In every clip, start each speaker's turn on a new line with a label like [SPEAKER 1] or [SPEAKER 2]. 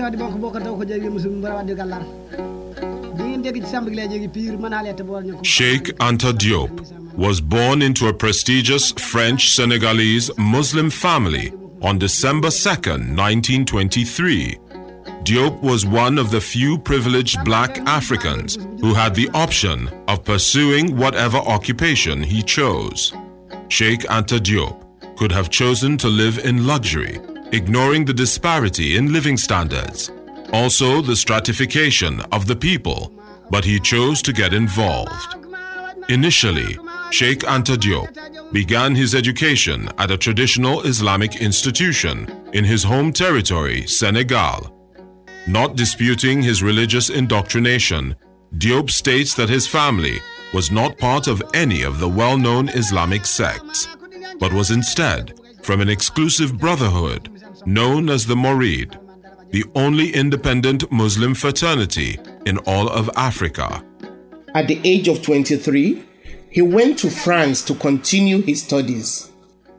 [SPEAKER 1] bokko taw ko ngeen ci lay bool ñako
[SPEAKER 2] Sheikh Anta Diop was born into a prestigious French Senegalese Muslim family on December 2nd, 1923. Diop was one of the few privileged black Africans who had the option of pursuing whatever occupation he chose. Sheikh Anta Diop could have chosen to live in luxury, ignoring the disparity in living standards, also the stratification of the people, but he chose to get involved. Initially, Sheikh Anta Diop began his education at a traditional Islamic institution in his home territory, Senegal. Not disputing his religious indoctrination, Diop states that his family was not part of any of the well known Islamic sects, but was instead from an exclusive brotherhood known as the Morid, the only independent Muslim fraternity in all of Africa.
[SPEAKER 3] At the age of 23, he went to France to continue his studies.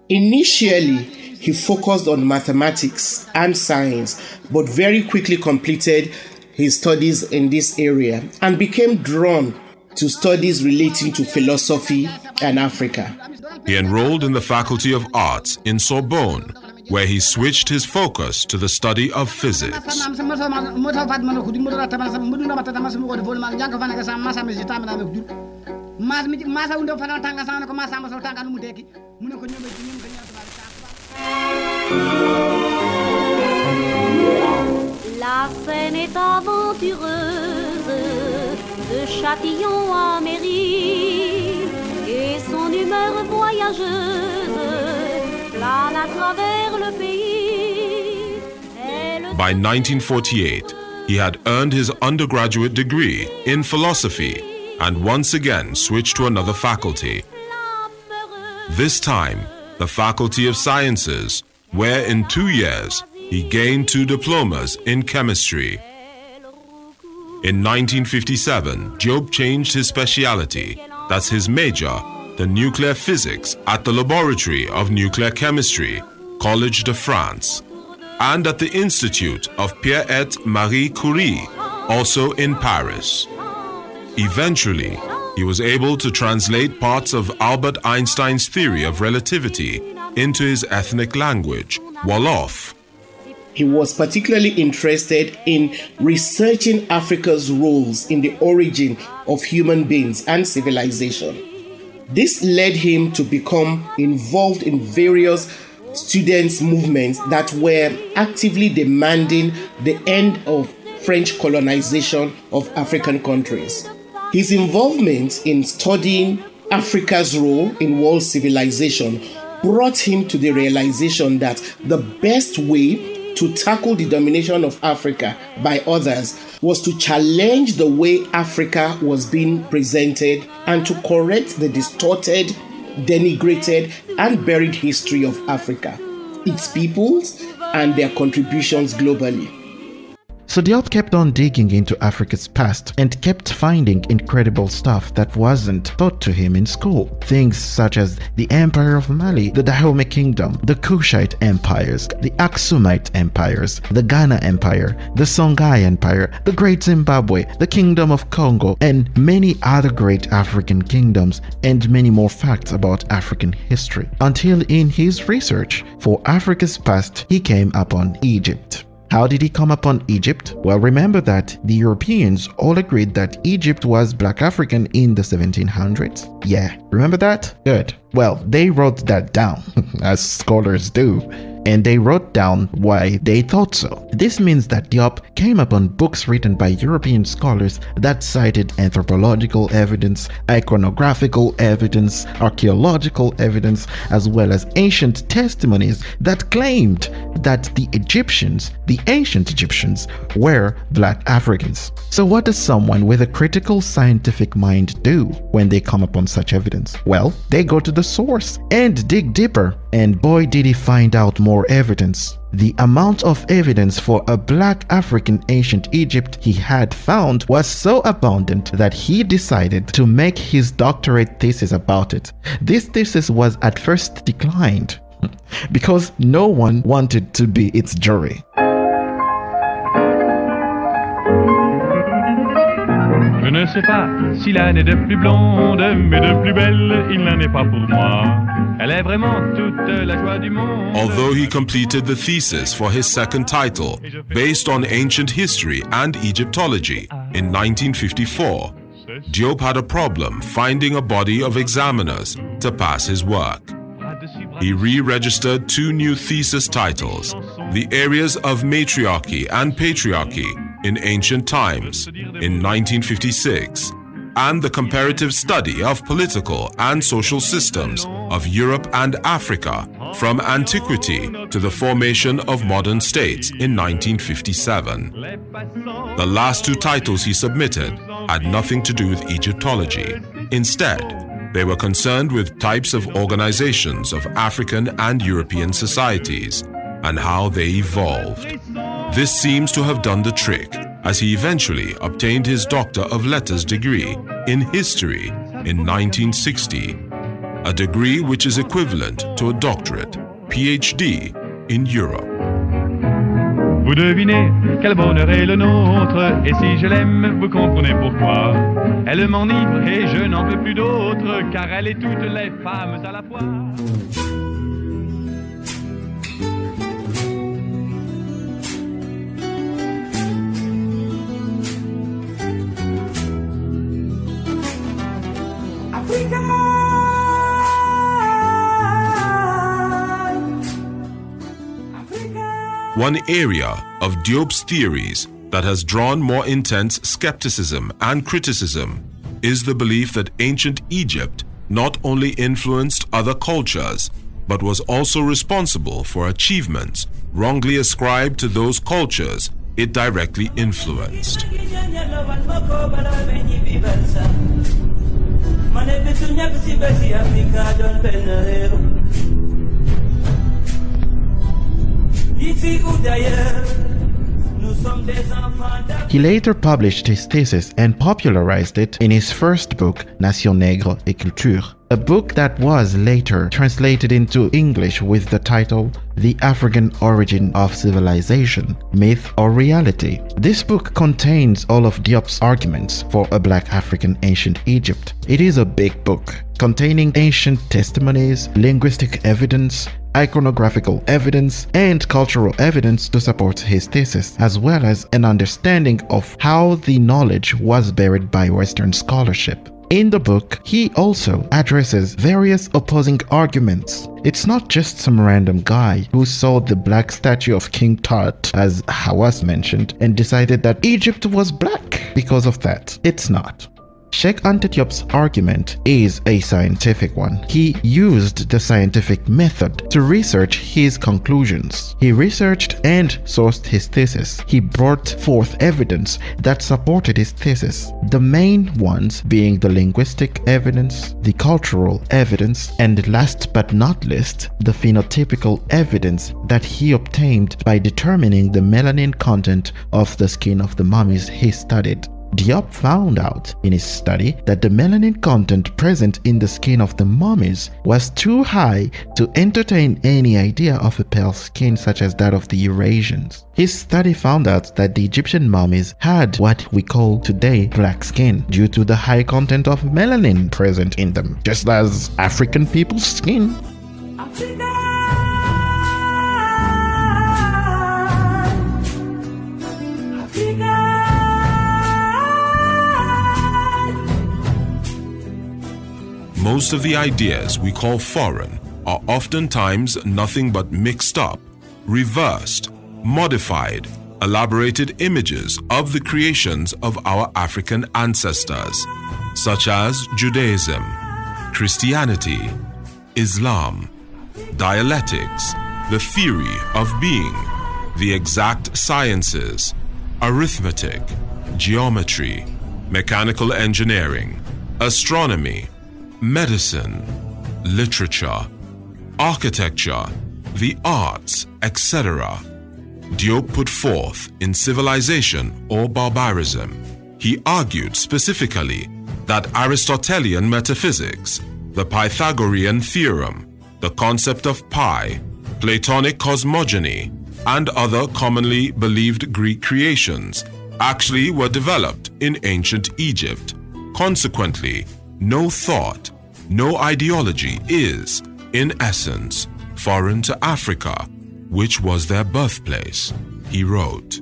[SPEAKER 3] Initially, he focused on mathematics and science, but very quickly completed his studies in this area and became drawn to studies relating to philosophy and Africa.
[SPEAKER 2] He enrolled in the Faculty of Arts in Sorbonne, where he switched his focus to the study of physics.
[SPEAKER 4] La scène est aventureuse, de Châtillon à Mairie, et son humeur voyageuse
[SPEAKER 2] By 1948, he had earned his undergraduate degree in philosophy and once again switched to another faculty, this time the Faculty of Sciences, where in two years he gained two diplomas in chemistry. In 1957, Diop changed his specialty, that's his major, the nuclear physics at the Laboratory of Nuclear Chemistry, College de France, and at the Institute of Pierre et Marie Curie, also in Paris. Eventually, he was able to translate parts of Albert Einstein's theory of relativity into his ethnic language, Wolof.
[SPEAKER 3] He was particularly interested in researching Africa's roles in the origin of human beings and civilization. This led him to become involved in various students' movements that were actively demanding the end of French colonization of African countries. His involvement in studying Africa's role in world civilization brought him to the realization that the best way to tackle the domination of Africa by others was to challenge the way Africa was being presented and to correct the distorted, denigrated, and buried history of Africa, its peoples, and their contributions globally.
[SPEAKER 5] So Diop kept on digging into Africa's past and kept finding incredible stuff that wasn't taught to him in school. Things such as the Empire of Mali, the Dahomey Kingdom, the Kushite empires, the Aksumite empires, the Ghana Empire, the Songhai Empire, the Great Zimbabwe, the Kingdom of Congo, and many other great African kingdoms, and many more facts about African history. Until in his research for Africa's past, he came upon Egypt. How did he come upon Egypt? Well, remember that the Europeans all agreed that Egypt was black African in the 1700s. Yeah, remember that? Good. Well, they wrote that down, as scholars do, and they wrote down why they thought so. This means that Diop came upon books written by European scholars that cited anthropological evidence, iconographical evidence, archaeological evidence, as well as ancient testimonies that claimed that the Egyptians, the ancient Egyptians, were black Africans. So, what does someone with a critical scientific mind do when they come upon such evidence? Well, they go to the source and dig deeper, and boy, did he find out more evidence. The amount of evidence for a black African ancient Egypt he had found was so abundant that he decided to make his doctorate thesis about it. This thesis was at first declined because no one wanted to be its jury.
[SPEAKER 6] Ne sais pas si l'âne est de plus blonde, mais de plus belle, il n'en est pas pour moi. Elle est vraiment toute la joie du monde.
[SPEAKER 2] Although he completed the thesis for his second title, based on ancient history and Egyptology, ah. in 1954, Diop had a problem finding a body of examiners to pass his work. He re registered two new thesis titles The Areas of Matriarchy and Patriarchy in Ancient Times in 1956, and The Comparative Study of Political and Social Systems of Europe and Africa from Antiquity to the Formation of Modern States in 1957. The last two titles he submitted had nothing to do with Egyptology. Instead, they were concerned with types of organizations of African and European societies and how they evolved. This seems to have done the trick, as he eventually obtained his Doctor of Letters degree in history in 1960, a degree which is equivalent to a doctorate, PhD, in Europe.
[SPEAKER 6] Vous devinez quel bonheur est le nôtre, et si je l'aime, vous comprenez pourquoi. Elle m'enivre et je n'en veux plus d'autre, car elle est toutes les femmes à la fois.
[SPEAKER 2] One area of Diop's theories that has drawn more intense skepticism and criticism is the belief that ancient Egypt not only influenced other cultures, but was also responsible for achievements wrongly ascribed to those cultures it directly influenced.
[SPEAKER 5] He later published his thesis and popularized it in his first book, Nation Nègre et Culture, a book that was later translated into English with the title The African Origin of Civilization Myth or Reality. This book contains all of Diop's arguments for a black African ancient Egypt. It is a big book containing ancient testimonies, linguistic evidence, iconographical evidence, and cultural evidence to support his thesis, as well as an understanding of how the knowledge was buried by Western scholarship. In the book, he also addresses various opposing arguments. It's not just some random guy who saw the black statue of King Tut, as Hawass mentioned, and decided that Egypt was black because of that. It's not. Sheikh Diop's argument is a scientific one. He used the scientific method to research his conclusions. He researched and sourced his thesis. He brought forth evidence that supported his thesis. The main ones being the linguistic evidence, the cultural evidence, and last but not least, the phenotypical evidence that he obtained by determining the melanin content of the skin of the mummies he studied. Diop found out in his study that the melanin content present in the skin of the mummies was too high to entertain any idea of a pale skin such as that of the Eurasians. His study found out that the Egyptian mummies had what we call today black skin due to the high content of melanin present in them, just as African people's skin.
[SPEAKER 2] Most of the ideas we call foreign are oftentimes nothing but mixed up, reversed, modified, elaborated images of the creations of our African ancestors, such as Judaism, Christianity, Islam, dialectics, the theory of being, the exact sciences, arithmetic, geometry, mechanical engineering, astronomy, medicine, literature, architecture, the arts, etc. Diop put forth in Civilization or Barbarism. He argued specifically that Aristotelian metaphysics, the Pythagorean theorem, the concept of pi, Platonic cosmogony, and other commonly believed Greek creations actually were developed in ancient Egypt. Consequently, no thought, no ideology is, in essence, foreign to Africa, which was their birthplace, he wrote.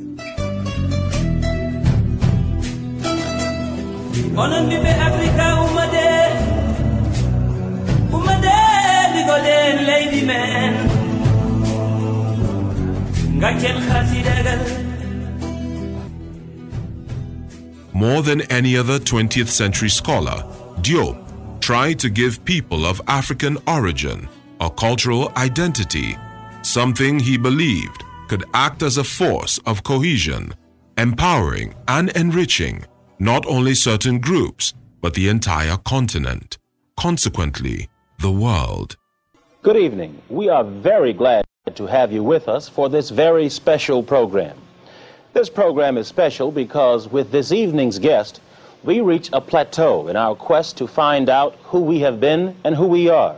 [SPEAKER 7] onon ɓiɓɓe africa ummade ummade ɗigoɗen leydi men gaccen hasidagal
[SPEAKER 2] More than any other 20th century scholar, Diop tried to give people of African origin a cultural identity, something he believed could act as a force of cohesion, empowering and enriching not only certain groups, but the entire continent, consequently, the world.
[SPEAKER 8] Good evening. We are very glad to have you with us for this very special program. This program is special because with this evening's guest, we reach a plateau in our quest to find out who we have been and who we are.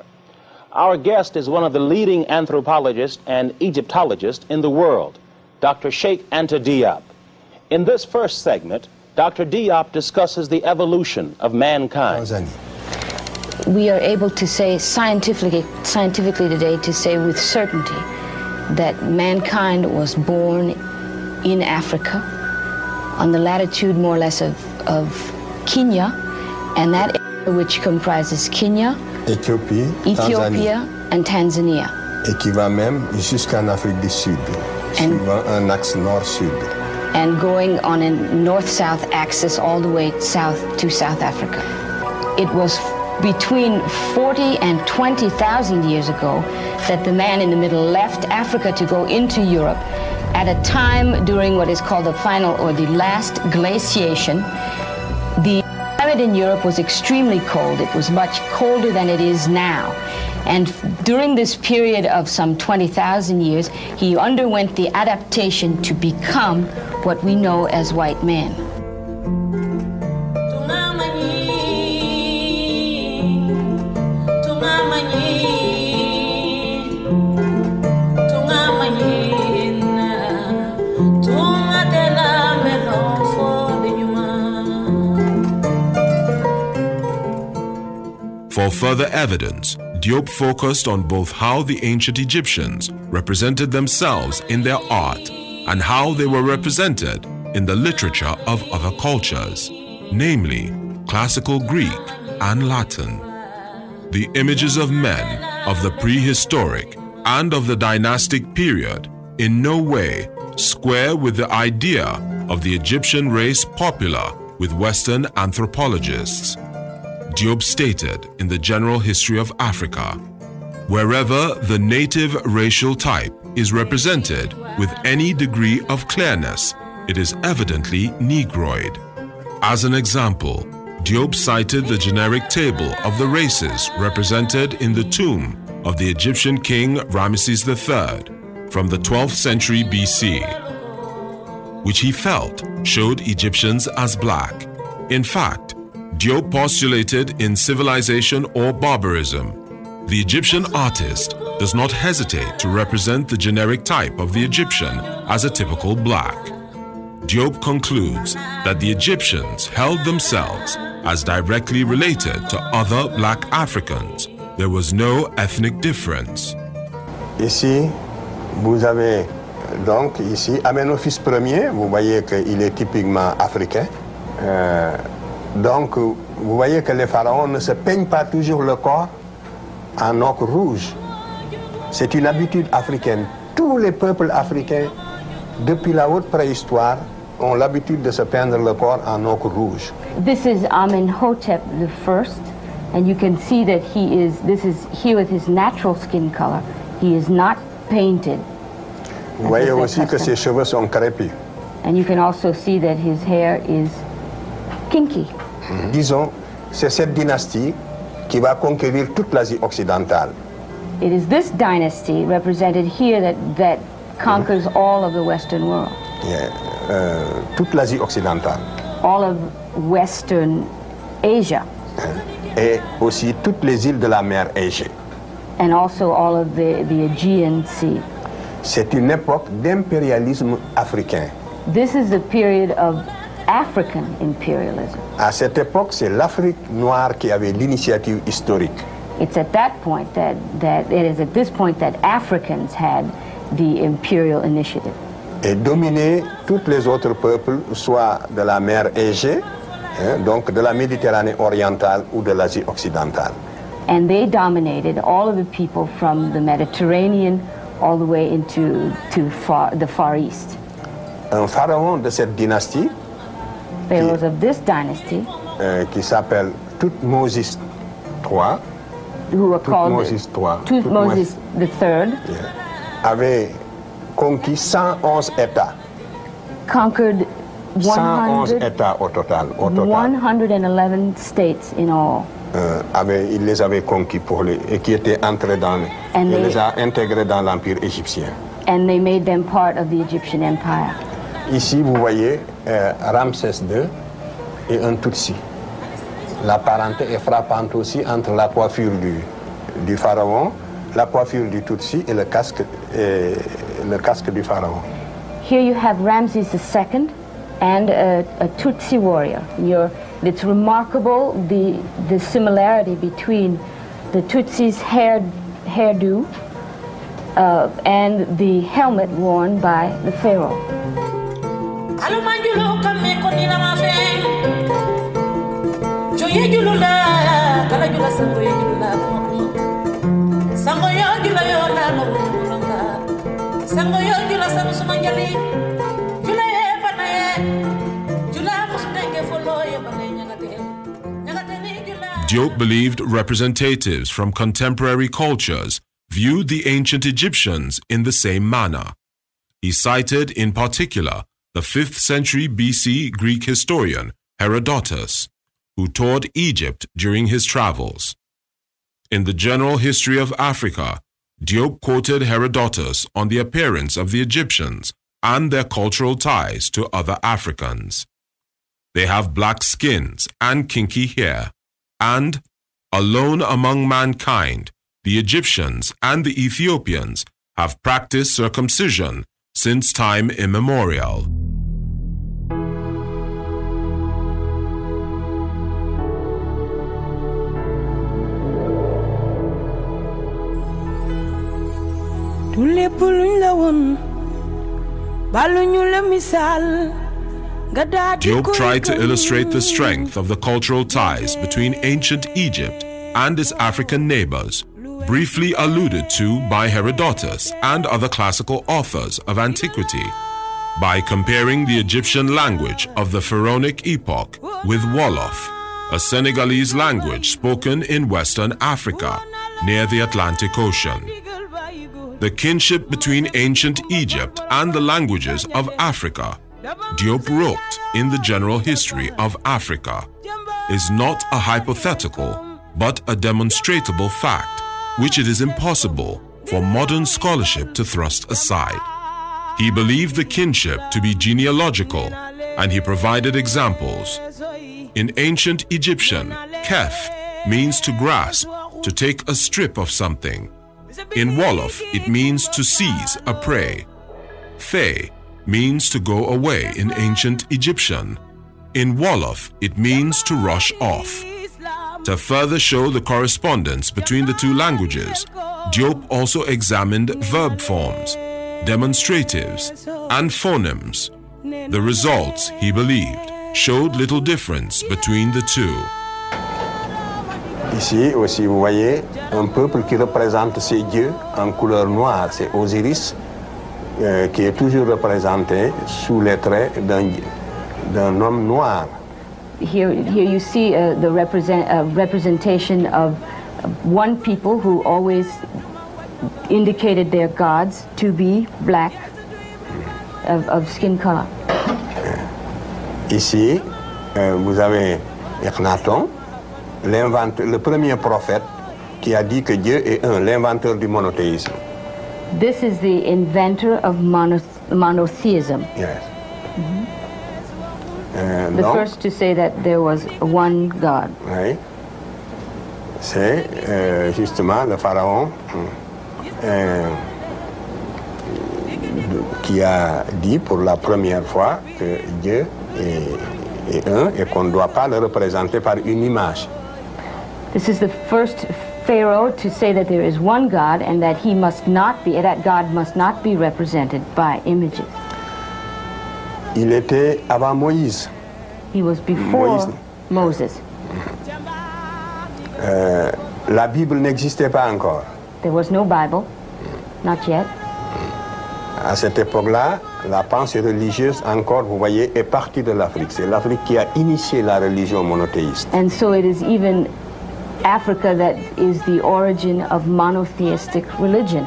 [SPEAKER 8] Our guest is one of the leading anthropologists and Egyptologists in the world, Dr. Sheikh Anta Diop. In this first segment, Dr. Diop discusses the evolution of mankind.
[SPEAKER 9] we are able to say scientifically, scientifically today to say with certainty that mankind was born in Africa on the latitude more or less of, of Kenya and that area which comprises Kenya,
[SPEAKER 10] Éthiopie,
[SPEAKER 9] Ethiopia and Tanzania.
[SPEAKER 10] Et qui va même jusqu'en Afrique du Sud, suivant un uh, axe nord-sud.
[SPEAKER 9] and going on a north-south axis all the way south to South Africa. It was between 40 and 20,000 years ago that the man in the middle left Africa to go into Europe at a time during what is called the final or the last glaciation. The climate in Europe was extremely cold. It was much colder than it is now. And during this period of some 20,000 years, he underwent the adaptation to become what we know as white man.
[SPEAKER 2] For further evidence, Diop focused on both how the ancient Egyptians represented themselves in their art and how they were represented in the literature of other cultures, namely classical Greek and Latin. The images of men of the prehistoric and of the dynastic period in no way square with the idea of the Egyptian race popular with Western anthropologists. Diop stated in the General History of Africa wherever the native racial type is represented with any degree of clearness, it is evidently Negroid. As an example, Diop cited the generic table of the races represented in the tomb of the Egyptian king Ramesses III from the 12th century BC, which he felt showed Egyptians as black. In fact, Diop postulated in Civilization or Barbarism, the Egyptian artist does not hesitate to represent the generic type of the Egyptian as a typical black. Diop concludes that the Egyptians held themselves as directly related to other black Africans. There was no ethnic difference.
[SPEAKER 10] Ici, vous avez donc ici Amenophis Ier, vous voyez qu'il est typiquement africain. Euh, donc, vous voyez que les pharaons ne se peignent pas toujours le corps en ocre rouge. C'est une habitude africaine. Tous les peuples africains, depuis la haute préhistoire, ont l'habitude de se peindre le corps en ocre rouge.
[SPEAKER 9] This is Amenhotep the first, and you can see that he is, this is here with his natural skin color. He is not painted.
[SPEAKER 10] Vous voyez aussi que ses cheveux sont crépus.
[SPEAKER 9] And you can also see that his hair is kinky.
[SPEAKER 10] Disons, c'est cette dynastie qui va conquérir toute l'Asie occidentale.
[SPEAKER 9] It is this dynasty represented here that, that conquers all of the Western world,
[SPEAKER 10] Yeah, euh, toute l'Asie occidentale.
[SPEAKER 9] all of Western Asia,
[SPEAKER 10] Et aussi toutes les îles de la mer Égée.
[SPEAKER 9] and also all of the, the Aegean Sea.
[SPEAKER 10] C'est une époque d'impérialisme africain.
[SPEAKER 9] This is the period of African imperialism.
[SPEAKER 10] À cette époque, c'est l'Afrique noire qui avait l'initiative historique.
[SPEAKER 9] It's at that point that, that it is at this point that Africans had the imperial initiative.
[SPEAKER 10] et dominer tous les autres peuples, soit de la mer Égée, hein, donc de la Méditerranée orientale ou de l'Asie occidentale.
[SPEAKER 9] And they dominated all of the people from the Mediterranean all the way into to far, the Far East.
[SPEAKER 10] Un pharaon de cette dynastie,
[SPEAKER 9] Pharaohs of this dynasty,
[SPEAKER 10] euh, qui s'appelle Toutmoses III,
[SPEAKER 9] who were called
[SPEAKER 10] Toutmoses III,
[SPEAKER 9] the Third,
[SPEAKER 10] avait conquis 111 États.
[SPEAKER 9] conquered
[SPEAKER 10] 111
[SPEAKER 9] 100,
[SPEAKER 10] États au total. Au total.
[SPEAKER 9] 111 states in all.
[SPEAKER 10] Euh, avait- il les avait conquis pour les, et qui étaient entrés dans le-
[SPEAKER 9] And
[SPEAKER 10] il
[SPEAKER 9] they-
[SPEAKER 10] les a intégrés dans l'empire égyptien.
[SPEAKER 9] And they made them part of the Egyptian empire.
[SPEAKER 10] Ici, vous voyez euh, Ramsès II et un Tutsi. La parenté est frappante aussi entre la coiffure du, pharaon, la coiffure du Tutsi et le casque, le casque du pharaon.
[SPEAKER 9] Here you have Ramses II and a, Tutsi warrior. It's remarkable the, the similarity between the Tutsi's hair, hairdo uh, and the helmet worn by the pharaoh.
[SPEAKER 2] Diop believed representatives from contemporary cultures viewed the ancient Egyptians in the same manner. He cited, in particular, the 5th century BC Greek historian Herodotus, who toured Egypt during his travels. In the General History of Africa, Diop quoted Herodotus on the appearance of the Egyptians and their cultural ties to other Africans. They have black skins and kinky hair, and, alone among mankind, the Egyptians and the Ethiopians have practiced circumcision since time immemorial.
[SPEAKER 11] Du lépp luñ la woon baluñu la misaal nga daa di
[SPEAKER 2] Diop tried to illustrate the strength of the cultural ties between ancient Egypt and its African neighbors, briefly alluded to by Herodotus and other classical authors of antiquity, by comparing the Egyptian language of the Pharaonic epoch with Wolof, a Senegalese language spoken in Western Africa near the Atlantic Ocean. The kinship between ancient Egypt and the languages of Africa, Diop wrote in the General History of Africa, is not a hypothetical but a demonstrable fact which it is impossible for modern scholarship to thrust aside. He believed the kinship to be genealogical and he provided examples. In ancient Egyptian, kef means to grasp, to take a strip of something. In Wolof, it means to seize a prey. Fe means to go away in ancient Egyptian. In Wolof, it means to rush off. To further show the correspondence between the two languages, Diop also examined verb forms, demonstratives, and phonemes. The results, he believed, showed little difference between the two.
[SPEAKER 10] Ici aussi, vous voyez un peuple qui représente ses dieux en couleur noire, c'est Osiris, euh, qui est toujours représenté sous les traits d'un homme noir.
[SPEAKER 9] Here, here you see uh, the represent, uh, representation of one people who always indicated their gods to be black of, of skin color.
[SPEAKER 10] Ici, euh, vous avez Echnaton, le premier prophète qui a dit que Dieu est un, l'inventeur du monothéisme.
[SPEAKER 9] This is the inventor of mono, monotheism.
[SPEAKER 10] Yes. Euh,
[SPEAKER 9] The
[SPEAKER 10] donc,
[SPEAKER 9] first to say that there was one God.
[SPEAKER 10] oui, c'est euh, justement le pharaon euh, qui a dit pour la première fois que Dieu est, est un et qu'on ne doit pas le représenter par une image.
[SPEAKER 9] This is the first Pharaoh to say that there is one God and that he must not be, that God must not be represented by images.
[SPEAKER 10] Il était avant Moïse.
[SPEAKER 9] He was before Moses.
[SPEAKER 10] Euh, la Bible n'existait pas encore.
[SPEAKER 9] There was no Bible, not yet.
[SPEAKER 10] À cette époque-là, la pensée religieuse, encore, vous voyez, est partie de l'Afrique. C'est l'Afrique qui a initié la religion monothéiste.
[SPEAKER 9] And so it is even Africa that is the origin of monotheistic religion.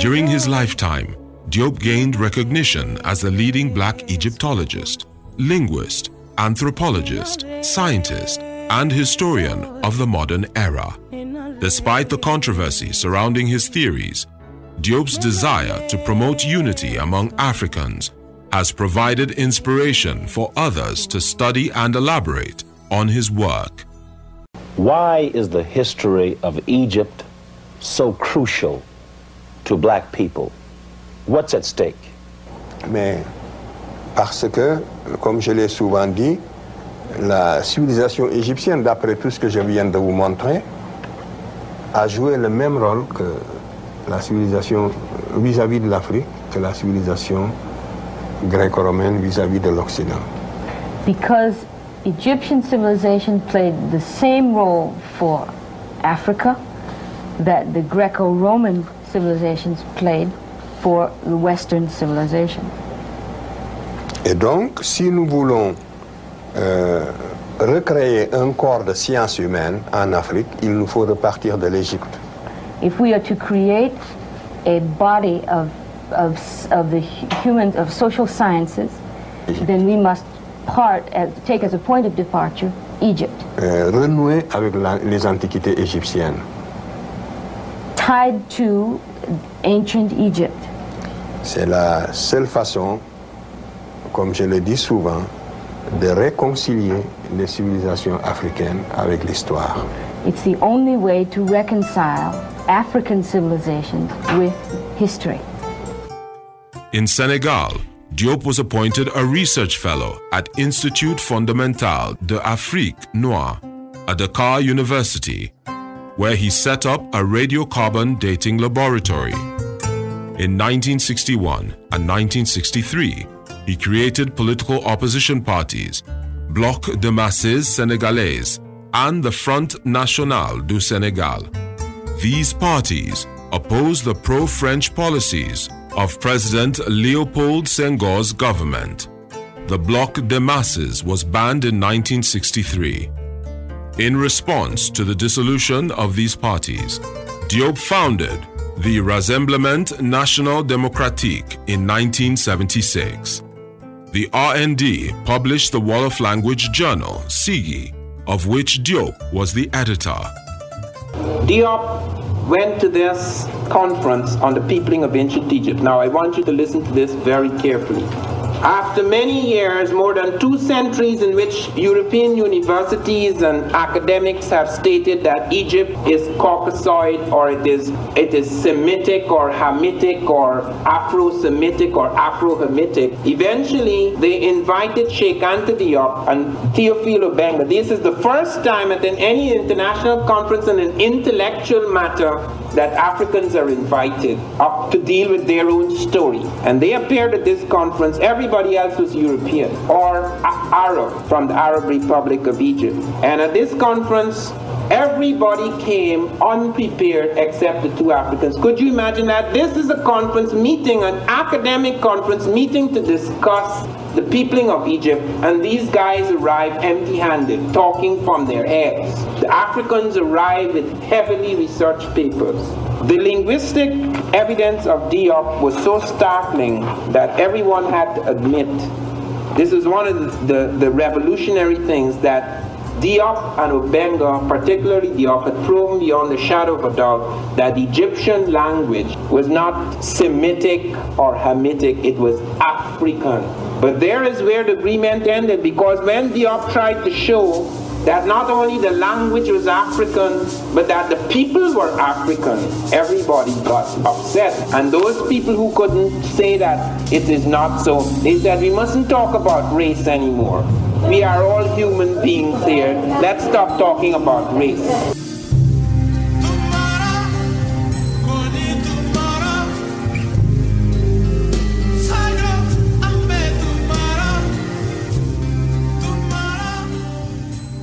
[SPEAKER 2] During his lifetime, Diop gained recognition as a leading black Egyptologist, linguist, anthropologist, scientist, and historian of the modern era. Despite the controversy surrounding his theories, Diop's desire to promote unity among Africans has provided inspiration for others to study and elaborate on his work.
[SPEAKER 8] Why is the history of Egypt so crucial to black people? What's at stake?
[SPEAKER 10] Mais parce que, comme je l'ai souvent dit, la civilisation égyptienne, d'après tout ce que je viens de vous montrer, a joué le même rôle que la civilisation vis-à-vis de l'Afrique, que la civilisation gréco-romaine vis-à-vis de l'Occident.
[SPEAKER 9] Because Egyptian civilization played the same role for Africa that the Greco-Roman civilizations played for the Western civilization.
[SPEAKER 10] Et donc, si nous voulons euh, recréer un corps de sciences humaines en Afrique, il nous faut repartir de l'Égypte.
[SPEAKER 9] If we are to create a body of, of, of the humans, of social sciences, then we must part, as, take as a point of departure Egypt,
[SPEAKER 10] Euh, renouer avec la- les antiquités égyptiennes.
[SPEAKER 9] tied to ancient Egypt.
[SPEAKER 10] C'est la seule façon, comme je le dis souvent, de réconcilier les civilisations africaines avec l'histoire.
[SPEAKER 9] It's the only way to reconcile African civilizations with history.
[SPEAKER 2] In Senegal, Diop was appointed a research fellow at Institut Fondamental de Afrique Noire at Dakar University, where he set up a radiocarbon dating laboratory. In 1961 and 1963, he created political opposition parties, Bloc de Masses Sénégalais and the Front National du Sénégal. These parties opposed the pro French policies of President Leopold Senghor's government. The Bloc de Masses was banned in 1963. In response to the dissolution of these parties, Diop founded the Rassemblement National Démocratique in 1976. The RND published the Wolof language journal, Sigi, of which Diop was the editor.
[SPEAKER 12] Diop went to this conference on the peopling of ancient Egypt. Now, I want you to listen to this very carefully. After many years, more than two centuries in which European universities and academics have stated that Egypt is Caucasoid or it is it is Semitic or Hamitic or Afro-Semitic or Afro-Hamitic, eventually they invited Sheikh Anta and Theophile Obenga. This is the first time at any international conference on an intellectual matter that Africans are invited up to deal with their own story. And they appeared at this conference. Everybody else was European or Arab from the Arab Republic of Egypt. And at this conference, everybody came unprepared except the two Africans. Could you imagine that? This is a conference meeting, an academic conference meeting to discuss the peopling of Egypt, and these guys arrive empty handed, talking from their heads. The Africans arrive with heavily researched papers. The linguistic evidence of Diop was so startling that everyone had to admit this is one of the, the, the revolutionary things that Diop and Obenga, particularly Diop, had proven beyond the shadow of a doubt that the Egyptian language was not Semitic or Hamitic, it was African. But there is where the agreement ended because when Diop tried to show that not only the language was African, but that the people were African. Everybody got upset. And those people who couldn't say that it is not so, they said we mustn't talk about race anymore. We are all human beings here. Let's stop talking about race.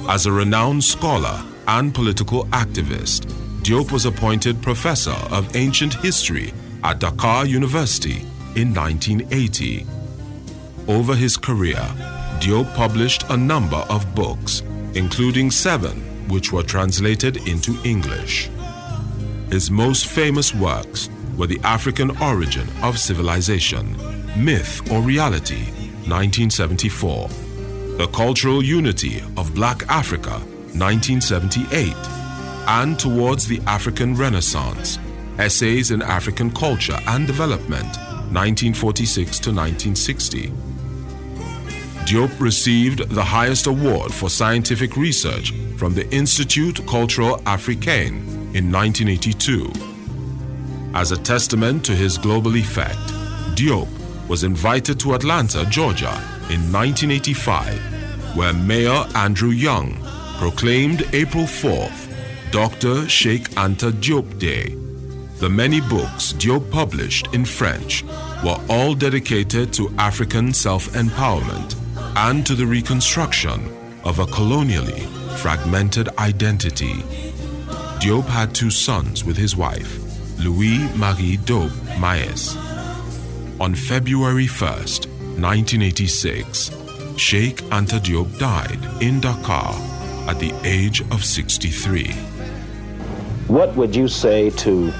[SPEAKER 2] As a renowned scholar and political activist, Diop was appointed professor of ancient history at Dakar University in 1980. Over his career, Diop published a number of books, including seven which were translated into English. His most famous works were The African Origin of Civilization, Myth or Reality, 1974, The Cultural Unity of Black Africa, 1978, and Towards the African Renaissance, Essays in African Culture and Development, 1946 to 1960. Diop received the highest award for scientific research from the Institut Culturel Africain in 1982. As a testament to his global effect, Diop was invited to Atlanta, Georgia in 1985, where Mayor Andrew Young proclaimed April 4th Dr. Sheikh Anta Diop Day. The many books Diop published in French were all dedicated to African self empowerment and to the reconstruction of a colonially fragmented identity. Diop had two sons with his wife, Louise Marie Diop Maes. On February 1st, 1986, Sheikh Anta Diop died in Dakar at the age of 63.
[SPEAKER 8] What would you say to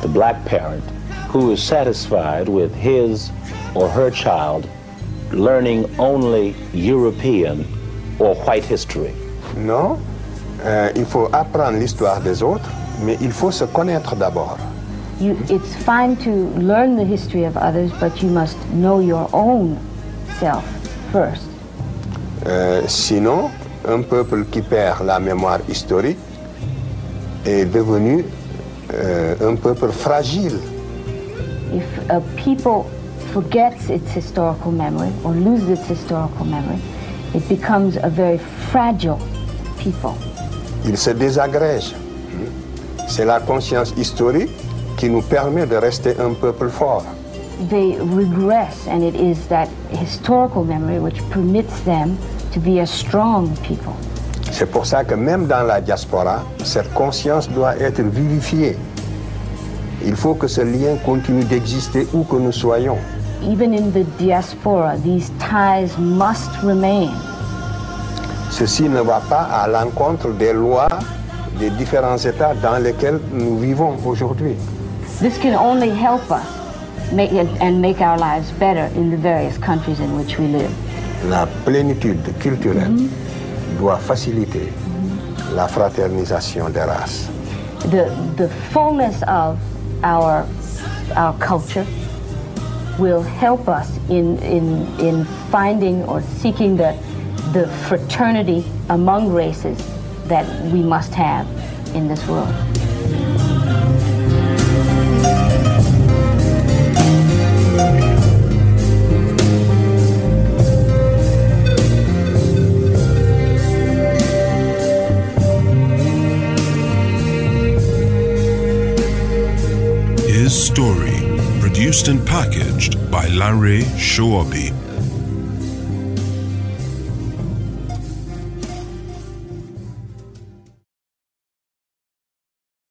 [SPEAKER 8] the black parent who is satisfied with his or her child learning only European or white history?
[SPEAKER 10] Non, euh, il faut apprendre l'histoire des autres, mais il faut se connaître d'abord.
[SPEAKER 9] You, it's fine to learn the history of others, but you must know your own self first.
[SPEAKER 10] Euh, sinon, un peuple qui perd la mémoire historique est devenu euh, un peuple fragile.
[SPEAKER 9] If a people forgets its historical memory or loses its historical memory, it becomes a very fragile people.
[SPEAKER 10] Il se désagrège. C'est la conscience historique qui nous permet de rester un peuple fort.
[SPEAKER 9] They regress, and it is that historical memory which permits them to be a strong people.
[SPEAKER 10] C'est pour ça que même dans la diaspora, cette conscience doit être vivifiée. Il faut que ce lien continue d'exister où que nous soyons.
[SPEAKER 9] Even in the diaspora, these ties must remain.
[SPEAKER 10] Ceci ne va pas à l'encontre des lois des différents États dans lesquels nous vivons aujourd'hui.
[SPEAKER 9] This can only help us make it, and make our lives better in the various countries in which we live.
[SPEAKER 10] La plénitude culturelle mm-hmm. doit faciliter la fraternisation des races.
[SPEAKER 9] The, the fullness of our, our culture will help us in, in, in finding or seeking the, the fraternity among races that we must have in this world.
[SPEAKER 2] His story, produced and packaged by Larry Shoabi.